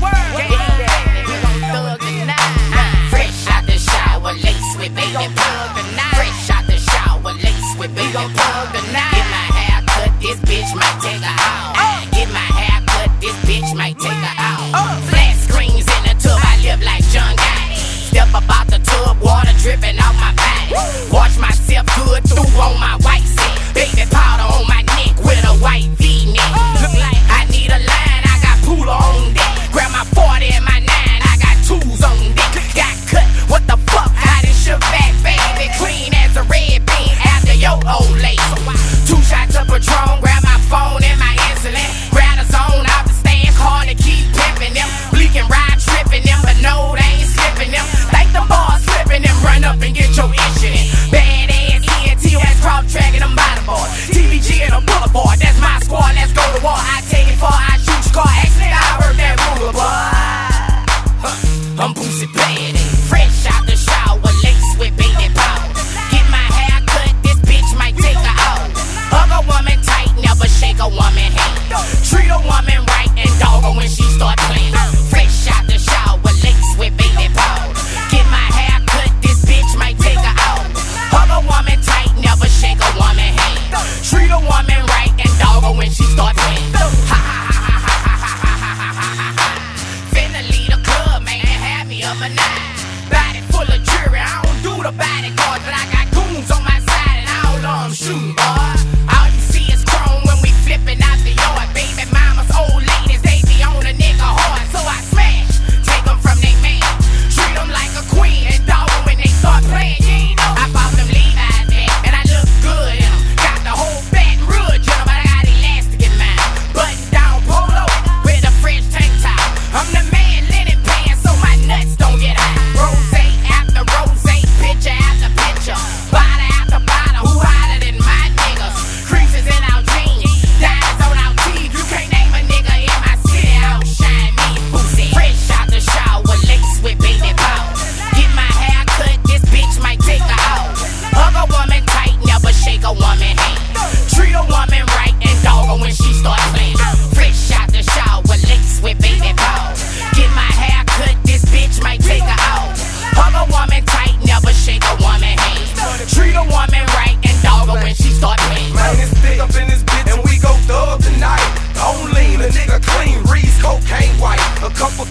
world. Fresh out the shower, lace with baby thug. Fresh out the shower, lace with baby my hair cut, this bitch might take her out. Get my hair cut, this bitch might take her out. Flat screens in the tub, I live like.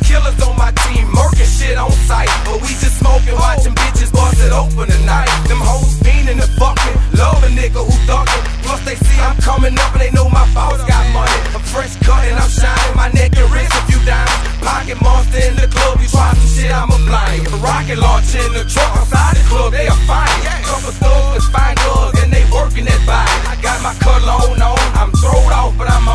killers on my team, murking shit on sight. But we just smoking, watching bitches bust it open tonight. Them hoes fiending and fucking, love a nigga who thuggin'. Plus they see I'm coming up and they know my boss got money. I'm fresh and I'm shining, my neck and wrist a few diamonds. Pocket monster in the club, you try some shit, I'ma blind. Rocket launch in the truck, outside the club, they are fine. Couple thugs, fine girls, and they working that body. I got my cut on, on, I'm throwed off, but I'm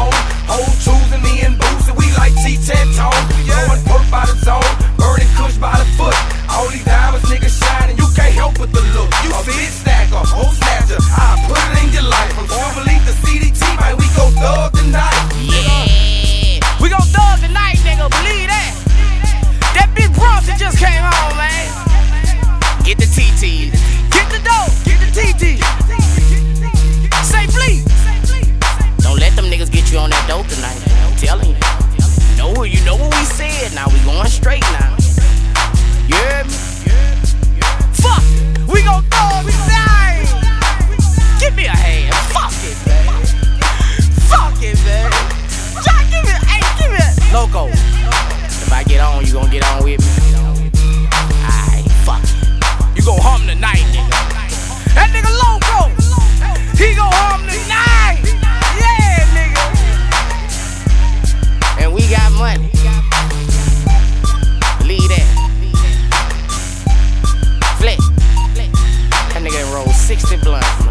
old 60 blunt.